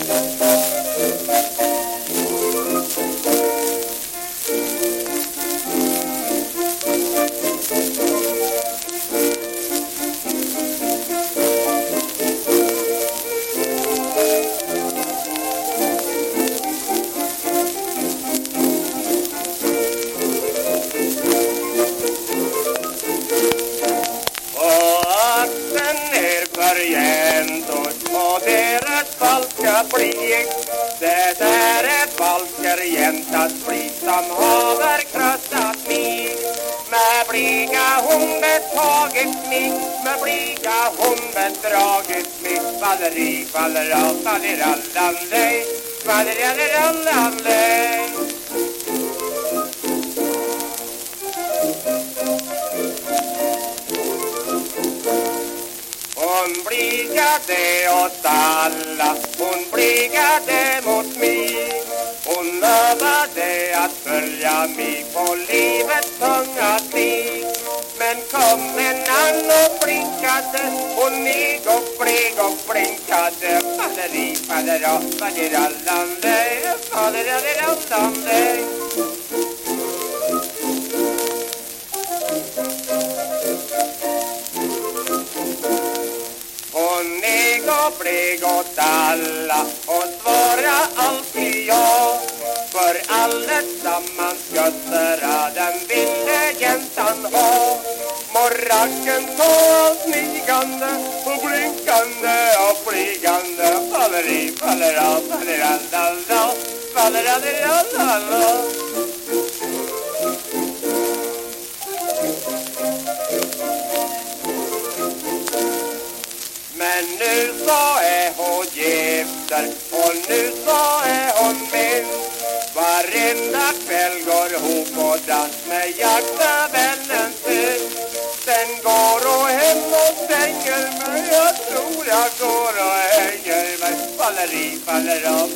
Och ska bli blick Det är ett falsker jäntas blick som haver krossat mig Med blyga hon betagit mig Med blyga hon bedragit mig Falleri, fallera, fallerallande Fallerallande Hon bligade åt Hon lovade att följa mig på livets tunga stig Men kom en annan och blinkade Hon neg och blek och blinkade Faderi, fadera, faderallande, faderallande Hon neg och blek åt alla och svara alltid ja allesammans götterna den ville jäntan ha Morracken tar smygande och blinkande och flygande. Faller i, faller av, faller Faller Men nu så är hon gifter och nu så är hon med. Varenda kväll går hon på dans med jaktavännen sin Sen går hon hem och stänger mig Jag tror jag går och hänger mig. Faller i, faller av,